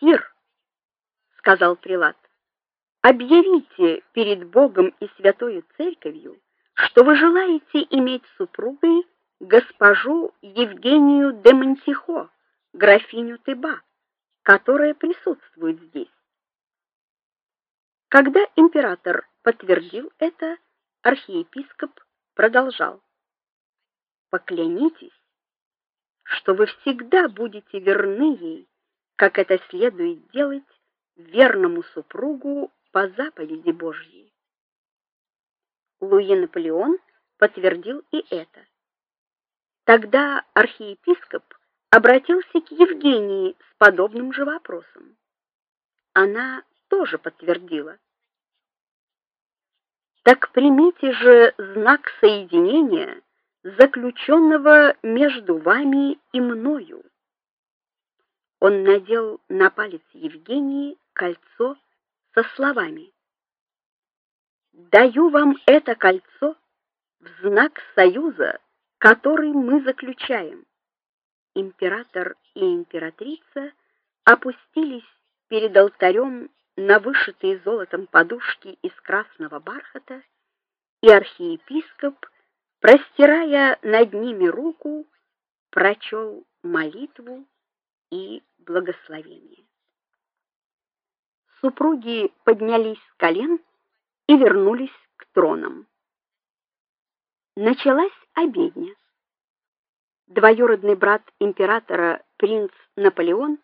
"Сир", сказал прилад. "Объявите перед Богом и святою церковью, что вы желаете иметь супругой госпожу Евгению де Монтихо, графиню Тыба, которая присутствует здесь". Когда император подтвердил это, архиепископ продолжал: Поклянитесь, что вы всегда будете верны ей, как это следует делать верному супругу по заповеди Божьей. Луи Наполеон подтвердил и это. Тогда архиепископ обратился к Евгении с подобным же вопросом. Она тоже подтвердила. Так примите же знак соединения, заключенного между вами и мною. Он надел на палец Евгении кольцо со словами: Даю вам это кольцо в знак союза, который мы заключаем. Император и императрица опустились перед алтарем на вышитые золотом подушки из красного бархата, и архиепископ, простирая над ними руку, прочел молитву и благословение. Супруги поднялись с колен и вернулись к тронам. Началась обедня. Двоюродный брат императора принц Наполеон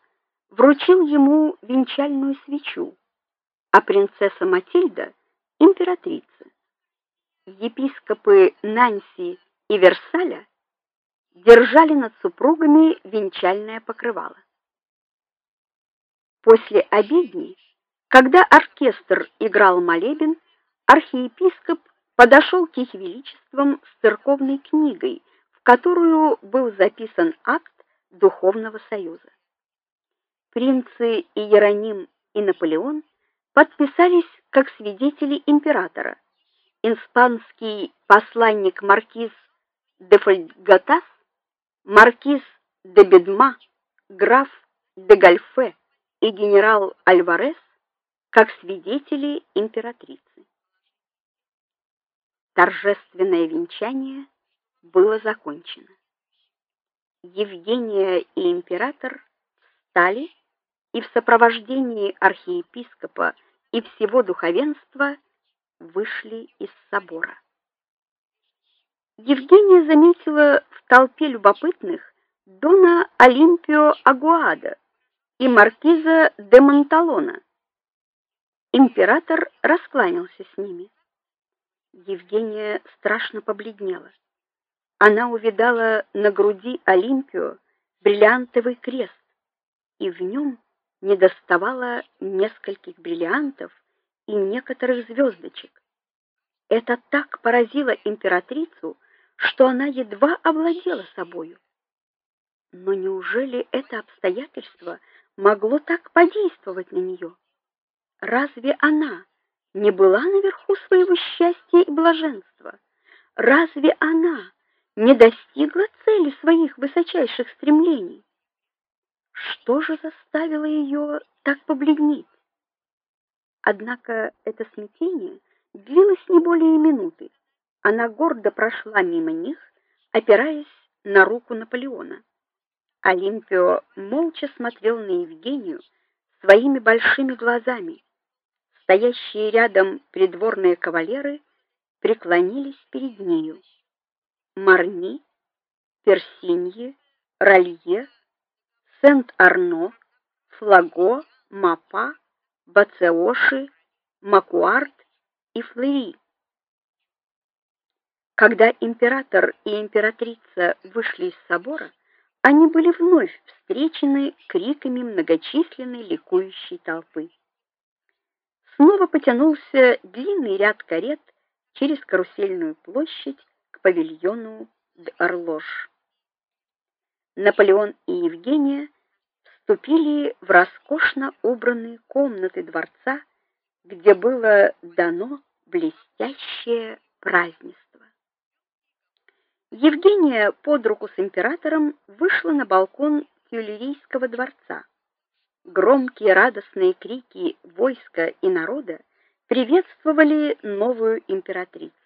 вручил ему венчальную свечу, а принцесса Матильда императрица. Епископы Нанси и Версаля держали над супругами венчальное покрывало. После обедни, когда оркестр играл молебен, архиепископ подошел к их величествам с церковной книгой, в которую был записан акт духовного союза. Принцы Иероним и Наполеон подписались как свидетели императора. Испанский посланник маркиз де Фольгатас, маркиз де Бедма, граф де Гальфе и генерал Альварес как свидетели императрицы. Торжественное венчание было закончено. Евгения и император встали и в сопровождении архиепископа и всего духовенства вышли из собора. Евгения заметила толпе любопытных дона Олимпио Агуада и маркиза де Монталона. Император раскланялся с ними. Евгения страшно побледнела. Она увидала на груди Олимпио бриллиантовый крест, и в нем недоставало нескольких бриллиантов и некоторых звездочек. Это так поразило императрицу, что она едва овладела собою. Но неужели это обстоятельство могло так подействовать на нее? Разве она не была наверху своего счастья и блаженства? Разве она не достигла цели своих высочайших стремлений? Что же заставило ее так побледнеть? Однако это смятение длилось не более минуты. Она гордо прошла мимо них, опираясь на руку Наполеона. Олимпио молча смотрел на Евгению своими большими глазами. Стоящие рядом придворные кавалеры преклонились перед нею. Марни, Персиньи, Ралье Сент-Арно, Флаго, Мапа, Бацеоши, Макуарт и Флери. Когда император и императрица вышли из собора, они были вновь встречены криками многочисленной ликующей толпы. Снова потянулся длинный ряд карет через карусельную площадь к павильону Д'Орлож. Наполеон и Евгения вступили в роскошно убранные комнаты дворца, где было дано блестящее празднество. Евгения под руку с императором вышла на балкон Тюильрийского дворца. Громкие радостные крики войска и народа приветствовали новую императрицу.